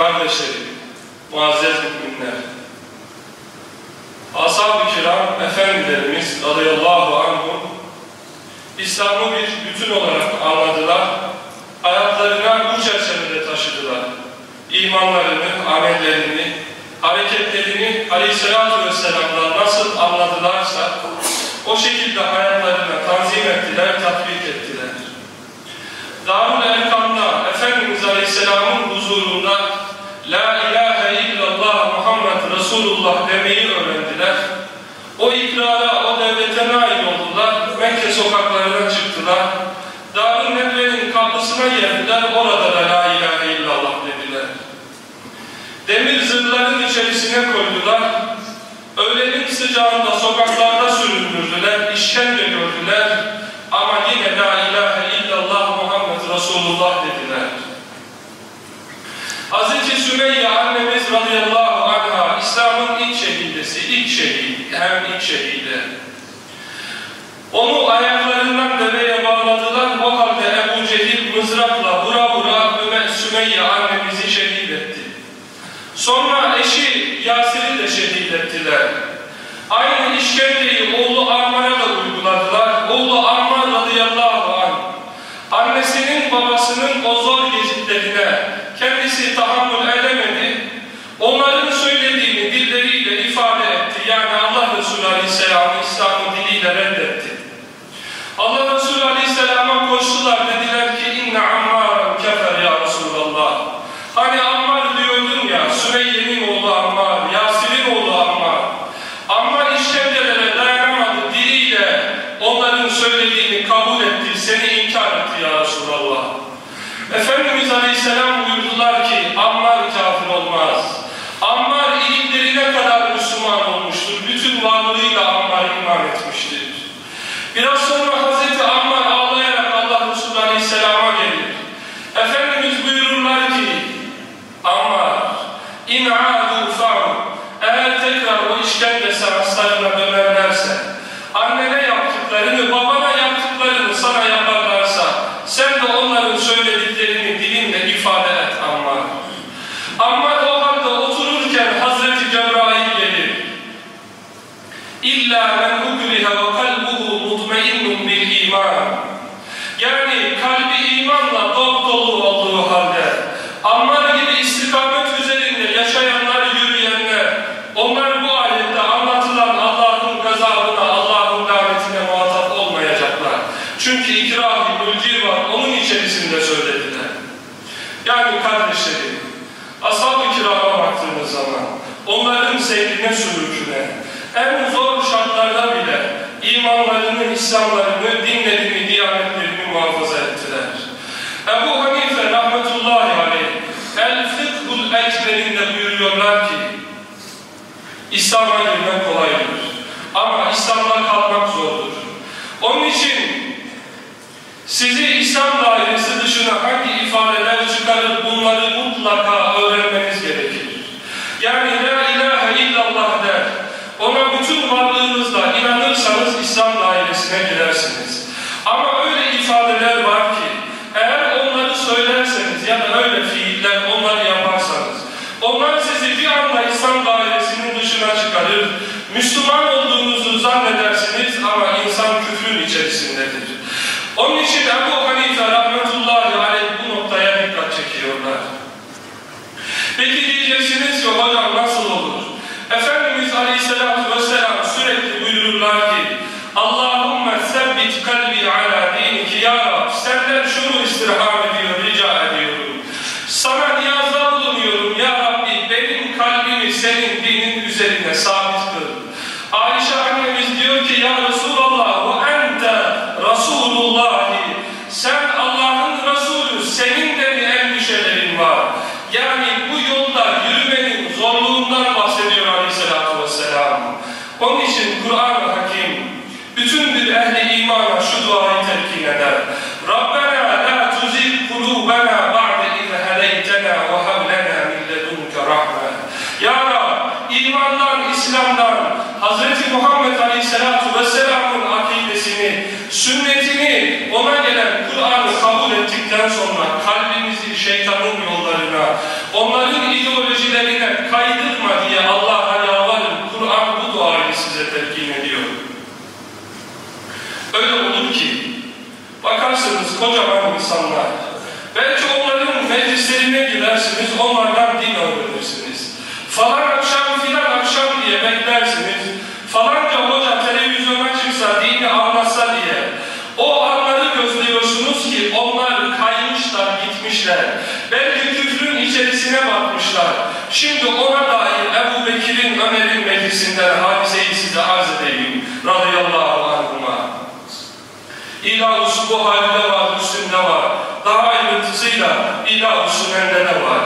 kardeşlerim, muazzez müminler, ashab-ı kiram, efendilerimiz radıyallahu anhum, İslam'ı bir bütün olarak anladılar, hayatlarına bu çerçevede taşıdılar. İmanlarını, amellerini, hareketlerini aleyhissalatü vesselam'dan nasıl anladılarsa, o şekilde hayatlarına tanzim ettiler, tatbik ettiler. Darul Erkam'da Efendimiz Aleyhisselam'ın huzurunda La ilahe illallah Muhammed Resulullah demeyi öğrendiler. O ikrara, o devlete nail oldular. Mekke sokaklarına çıktılar. Darül Nedve'nin kapısına geldiler. Orada da La ilahe illallah dediler. Demir zırhların içerisine koydular. Öğlenin sıcağında sokaklarda süründürdüler. işkence gördüler. Ama yine La ilahe illallah Muhammed Resulullah dediler. Hz. Sümeyye annemiz radıyallahu anha İslam'ın ilk şehidesi, ilk şehit, hem ilk şehide. Onu ayaklarından deveye bağladılar. O halde Ebu Cehil mızrakla vura vura Sümeyye annemizi şehit etti. Sonra eşi Yasir'i de şehit ettiler. Aynı işkenceyi oğlu Ammar'a da uyguladılar. Oğlu Ammar annesinin babasının o zor gezitlerine kendisi tahammül edemedi. Onların söylediğini dilleriyle ifade etti. Yani Allah Resulü Aleyhisselam'ı İslam'ı diliyle reddetti. Allah Resulü Aleyhisselam'a koştular. Dediler ki inne ammaran kefer ya Resulallah. Hani Ammar diyordun ya Sümeyye'nin oğlu Ammar, Yasir'in oğlu Ammar. Ammar işkencelere dayanamadı. Diliyle onların söylediğini kabul etti. Seni inkar etti ya Resulallah. Efendimiz Aleyhisselam buyurdular ki Ammar kafir olmaz. Ammar iliklerine kadar Müslüman olmuştur. Bütün varlığıyla Ammar iman etmiştir. Biraz sonra Hazreti Ammar ağlayarak Allah Resulü Aleyhisselam'a gelir. Efendimiz buyururlar ki Ammar in'adu fa'u eğer tekrar o işkence seanslarına dönerlerse annene yaptıklarını, babana yaptıklarını sana yaparlarsa sen de onların söylediklerini dilinle ifade et Ammar. Ammar o halde otururken Hazreti Cebrail gelir. İlla men ukriha ve kalbuhu mutmainnun bil iman. Yani kalbi imanla dop dolu olduğu halde Ammar gibi istikamet üzerinde yaşayanlar, yürüyenler onlar bu ayette anlatılan Allah'ın gazabına, Allah'ın lanetine muhatap olmayacaklar. Çünkü ikrah-ı var, onun içerisinde söylediler. Yani kardeşlerim, ashab-ı kirama baktığımız zaman onların seyrine sürüküne, en zor şartlarda bile imanlarını, İslamlarını, dinlerini, diyanetlerini muhafaza ettiler. Ebu Hanife rahmetullahi aleyh El Fıkhul Ekber'inde buyuruyorlar ki İslam'a girmek kolaydır. Ama İslam'dan kalkmak zordur. Onun için sizi İslam dairesi dışına hangi ifadeler çıkarır bunları mutlaka öğrenmeniz gerekir. Yani La ilahe illallah der. Ona bütün varlığınızla inanırsanız İslam dairesine girersiniz. Ama öyle ifadeler var ki eğer onları söylerseniz ya da öyle fiiller onları yaparsanız onlar sizi bir anda İslam dairesinin dışına çıkarır. Müslüman olduğunuzu zannedersiniz ama insan küfrün içerisindedir. Onun için Ebu Hanife rahmetullahi aleyh bu noktaya dikkat çekiyorlar. Peki diyeceksiniz ki hocam nasıl olur? Efendimiz aleyhissalatü vesselam sürekli buyururlar ki Allahümme sebbit kalbi ala diniki ya Rab senden şunu istirham ediyor, rica ediyorum. Sana niyazda bulunuyorum ya Rabbi benim kalbimi senin dinin üzerine kıl. Ayşe annemiz diyor ki ya Resulallah ve ente Resulullahi sen Allah'ın Resulü senin de bir endişelerin var. Yani bu yolda yürümenin zorluğundan bahsediyor aleyhissalatü vesselam. Onun için Kur'an-ı Hakim bütün bir ehli imana şu duayı telkin eder. Rabbena la tuzil kulubena Hz. Muhammed Aleyhisselatü Vesselam'ın akidesini, sünnetini, ona gelen Kur'an'ı kabul ettikten sonra kalbimizi şeytanın yollarına, onların ideolojilerine kaydırma diye Allah'a yalvarın. Kur'an bu duayı size telkin ediyor. Öyle olur ki, bakarsınız kocaman insanlar, belki onların meclislerine gidersiniz, onlardan gitmişler. Belki küfrün içerisine batmışlar. Şimdi ona dair Ebu Bekir'in, Ömer'in meclisinden hadiseyi size arz edeyim. Radıyallahu anhuma. İlah-ı bu halde var, üstünde var. Daha ayrıntısıyla İlah-ı Sünen'de de var.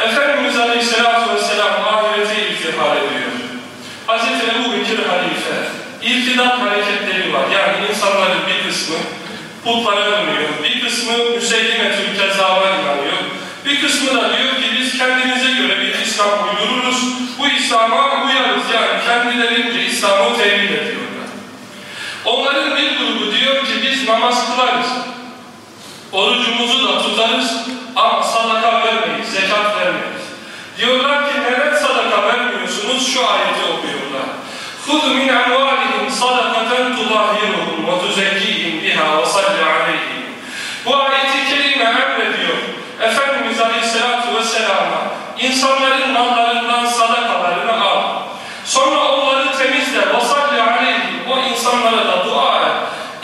Efendimiz Aleyhisselatü Vesselam ahirete irtihar ediyor. Hz. Ebu Bekir Halife, irtidat hareketleri var. Yani insanların bir kısmı putlara dönüyor, bir kısmı Müseylimetül Kezav'a inanıyor, bir kısmı da diyor ki biz kendimize göre bir İslam uydururuz, bu İslam'a uyarız. Yani kendilerince İslam'ı tevhid ediyorlar. Onların bir grubu diyor ki biz namaz kılarız, orucumuzu da tutarız ama sadaka vermeyiz, zekat vermeyiz. Diyorlar ki neden sadaka vermiyorsunuz? Şu ayeti okuyorlar. خُذْ مِنْ أَمْوَالِهِمْ صَدَقَةً تُطَهِّرُهُمْ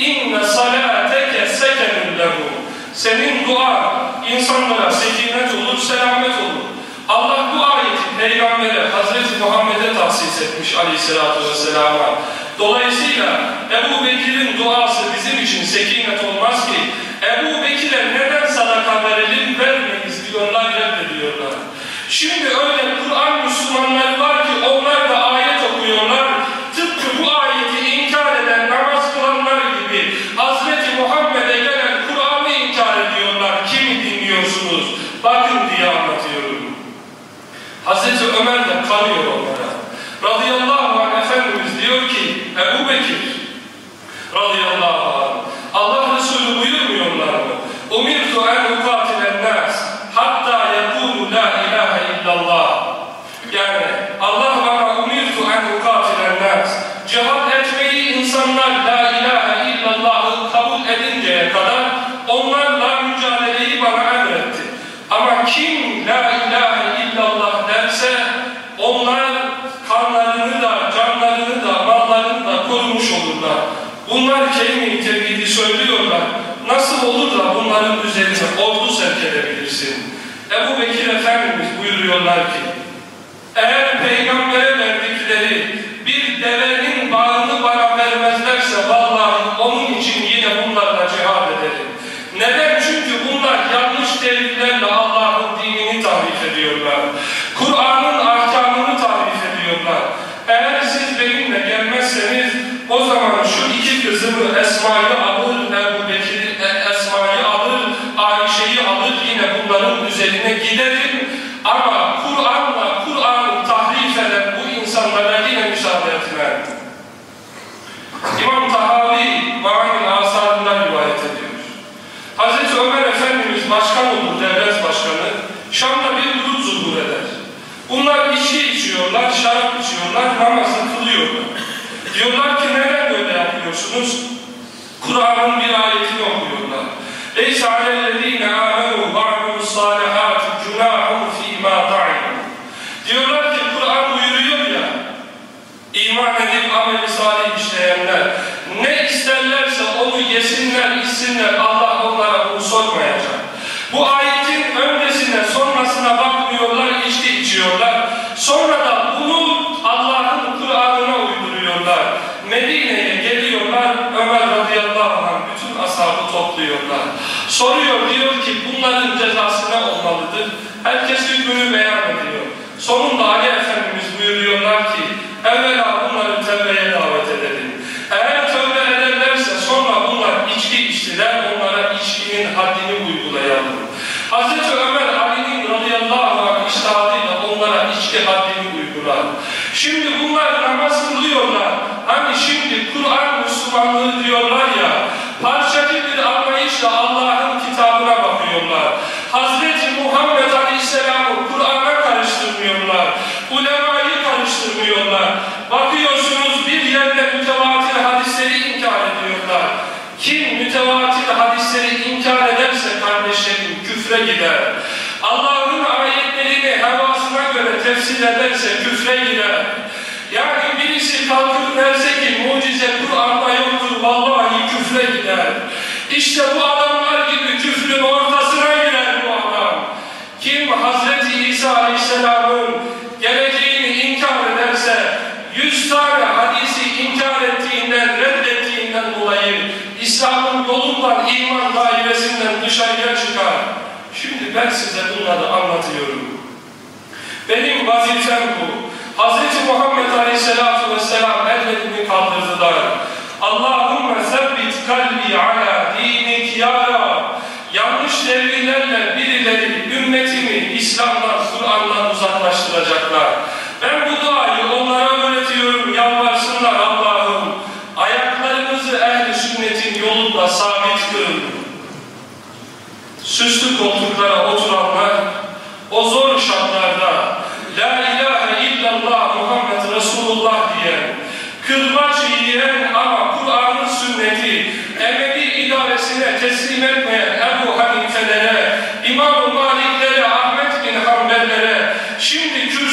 inne salateke sekenun lehu. Senin dua insanlara sekinet olur, selamet olur. Allah bu ayeti Peygamber'e, Hazreti Muhammed'e tahsis etmiş aleyhissalatü vesselam'a. Dolayısıyla Ebu Bekir'in duası bizim için sekinet olmaz ki. Ebu Bekir'e neden sadaka verelim, vermeyiz diyorlar, reddediyorlar. Şimdi öyle Bunlar kelime-i tevhidi söylüyorlar. Nasıl olur da bunların üzerine ordu sevk edebilirsin? Ebu Bekir Efendimiz buyuruyorlar ki eğer peygambere verdikleri bir devenin bağını bana vermezlerse vallahi onun için yine bunlarla cihad ederim. Neden? Çünkü bunlar yanlış delillerle Allah'ın dinini tahrif ediyorlar. Kur'an'ın ahkamını tahrif ediyorlar. Eğer siz benimle gelmezseniz o zaman şu iki kızımı Esma'yı alır, Ebu Bekir'i, Esma'yı alır, Ayşe'yi alır yine bunların üzerine giderim. Ama Kur'an'la Kur'an'ı tahrif eden bu insanlara yine müsaade etmem. İmam Tahavi Ma'anil Asar'ından rivayet ediyor. Hazreti Ömer Efendimiz başkan olur, devlet başkanı. Şam'da bir grup zuhur eder. Bunlar içki içiyorlar, şarap içiyorlar, namazını kılıyorlar. Diyorlar ki neden böyle yapıyorsunuz? Kur'an'ın bir ayetini okuyorlar. لَيْسَ عَلَى الَّذ۪ينَ آمَنُوا وَعَمِلُوا الصَّالِحَاتِ جُنَاحٌ ف۪ي مَا تَعِلُوا Diyorlar ki Kur'an buyuruyor ya, iman edip ameli salih işleyenler, ne isterlerse onu yesinler, içsinler, Allah onlara bunu sormayacak. Bu ayetin ashabı topluyorlar. Soruyor, diyor ki bunların cezası ne olmalıdır? Herkes hükmünü beyan ediyor. Sonunda Ali Efendimiz buyuruyorlar ki, evvela bunları tevbeye davet edelim. Eğer tövbe ederlerse sonra bunlar içki içtiler, onlara içkinin haddini uygulayalım. Hazreti Ömer Ali'nin radıyallahu anh iştihadıyla onlara içki haddini uygular. Şimdi bunlar namaz kılıyorlar. Hani şimdi Kur'an Müslümanlığı diyorlar ya, parçacı bir anlayışla Allah'ın kitabına bakıyorlar. Hazreti Muhammed Karıştırmıyorlar. Bakıyorsunuz bir yerde mütevatir hadisleri inkar ediyorlar. Kim mütevatir hadisleri inkar ederse kardeşlerim küfre gider. Allah'ın ayetlerini hevasına göre tefsir ederse küfre girer. Yani birisi kalkıp derse ki mucize Kur'an'da yoktur vallahi küfre gider. İşte bu adamlar gibi küfrün ortasına girer bu adam. Kim Hazreti İsa Aleyhisselam'ın ederse tane hadisi inkar ettiğinden, reddettiğinden dolayı İslam'ın yolundan, iman dairesinden dışarıya çıkar. Şimdi ben size bunları anlatıyorum. Benim vazifem bu. Hz. Muhammed Aleyhisselatü Vesselam ellerini kaldırdılar. Allahümme sebbit kalbi ala dinik ya. Yanlış devrilerle birileri ümmetimi İslam'dan, Kur'an'dan Süslü koltuklara oturanlar, o zor şartlarda La ilahe illallah Muhammed Resulullah diyen, kırbaç yiyen ama Kur'an'ın sünneti, Emevi idaresine teslim etmeyen Ebu Hanifelere, İmam-ı Maliklere, Ahmet bin Hanbellere, şimdi kürsülerinde,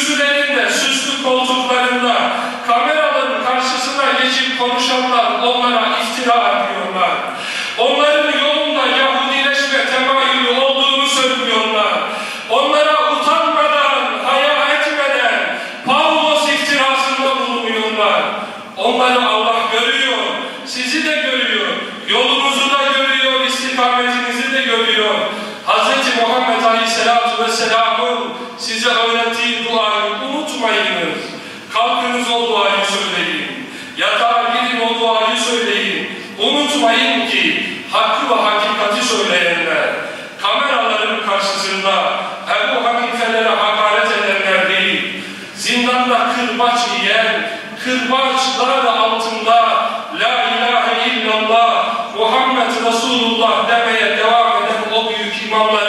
kırbaçlar altında La ilahe illallah Muhammed Resulullah demeye devam eden o büyük imamların yoludur.